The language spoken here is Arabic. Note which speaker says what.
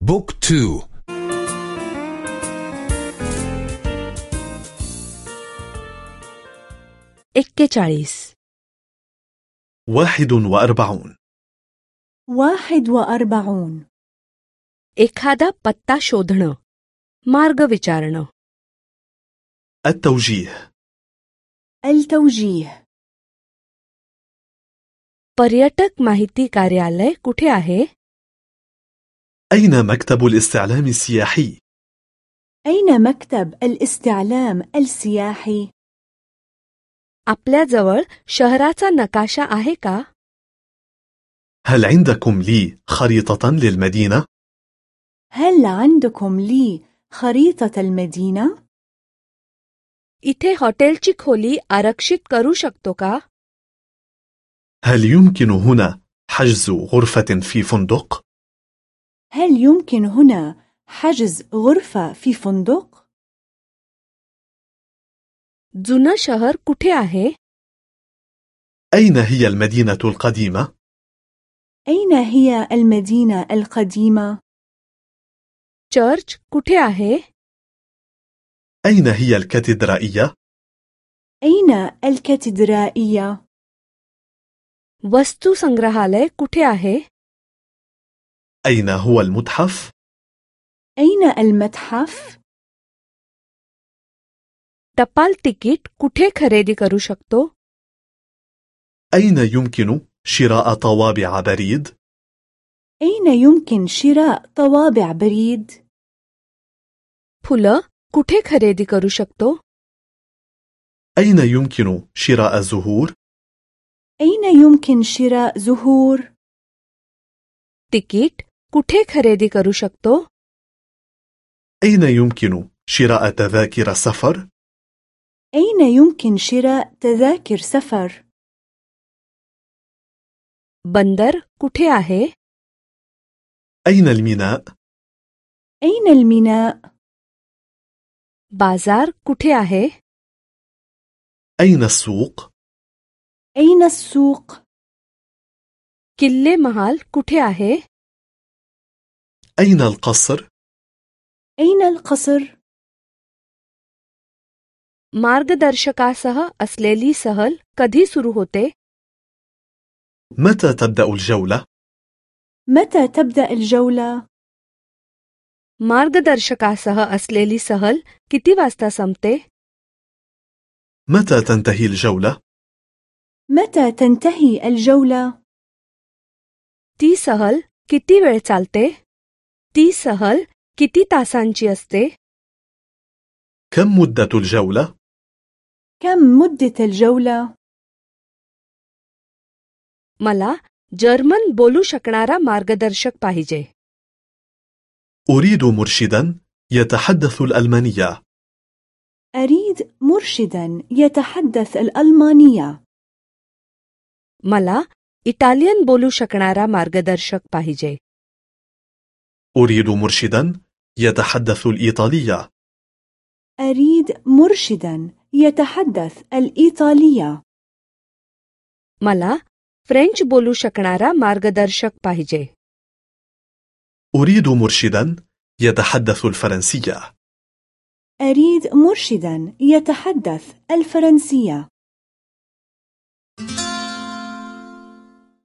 Speaker 1: بوك تو
Speaker 2: एक्केचाळीस
Speaker 3: واحد وأربعون
Speaker 4: واحد وأربعون
Speaker 2: एखादा पत्ता शोधणं मार्ग विचारणं
Speaker 3: التوجيه
Speaker 4: التوجيه
Speaker 2: पर्यटक माहिती कार्यालय कुठे आहे
Speaker 3: أين مكتب الاستعلام السياحي؟
Speaker 4: أين مكتب الاستعلام السياحي؟
Speaker 2: आपल्याजवळ शहराचा नकाशा आहे का
Speaker 3: هل عندكم لي خريطة للمدينة؟
Speaker 4: هل عندكم لي خريطة المدينة؟
Speaker 2: इथे हॉटेलची खोली आरक्षित करू शकतो का
Speaker 3: هل يمكن هنا حجز غرفة في فندق؟
Speaker 4: هل يمكن هنا حجز غرفة في فندق؟
Speaker 2: जुनं शहर कुठे आहे
Speaker 3: أين هي المدينة القديمة؟
Speaker 4: أين هي المدينة القديمة؟
Speaker 2: चर्च कुठे आहे
Speaker 3: أين هي الكاتدرائية؟
Speaker 4: أين الكاتدرائية؟
Speaker 2: वस्तू संग्रहालय कुठे आहे
Speaker 3: أين هو المتحف؟
Speaker 4: أين المتحف؟
Speaker 2: टपाल तिकीट कुठे खरेदी करू शकतो
Speaker 3: أين يمكن شراء طوابع بريد؟
Speaker 4: أين يمكن شراء طوابع بريد؟
Speaker 2: फुलं कुठे खरेदी करू शकतो
Speaker 3: أين يمكن شراء زهور؟
Speaker 4: أين يمكن شراء زهور؟
Speaker 2: तिकीट कुठे खरेदी करू शकतो
Speaker 3: أين يمكن شراء تذاكر سفر؟
Speaker 4: أين يمكن شراء تذاكر سفر؟
Speaker 2: बंदर कुठे आहे
Speaker 3: أين الميناء؟
Speaker 4: أين الميناء؟
Speaker 2: बाजार कुठे आहे
Speaker 3: أين السوق؟
Speaker 4: أين السوق؟
Speaker 2: किल्ले महाल कुठे आहे
Speaker 3: أين القصر؟
Speaker 4: أين القصر؟
Speaker 2: मार्गदर्शकासह असलेली सहल कधी सुरू होते
Speaker 3: متى تبدأ الجولة؟
Speaker 4: متى تبدأ الجولة؟
Speaker 2: मार्गदर्शकासह असलेली सहल किती वाजता संपते
Speaker 3: متى تنتهي الجولة؟
Speaker 4: متى تنتهي الجولة؟
Speaker 2: ती सहल किती वेळ चालते ती सहल किती तासांची असते
Speaker 3: كم مدة الجولة؟
Speaker 4: كم مدة الجولة؟
Speaker 2: मला जर्मन बोलू शकणारा मार्गदर्शक पाहिजे
Speaker 3: أريد مرشدا يتحدث الألمانية
Speaker 4: أريد مرشدا يتحدث الألمانية
Speaker 2: मला इटालियन बोलू शकणारा मार्गदर्शक पाहिजे
Speaker 3: أريد مرشدا يتحدث الإيطالية
Speaker 4: أريد مرشدا يتحدث الإيطالية
Speaker 2: मला फ्रेंच बोलू शकणारा मार्गदर्शक पाहिजे
Speaker 3: أريد مرشدا يتحدث الفرنسية
Speaker 4: أريد مرشدا يتحدث الفرنسية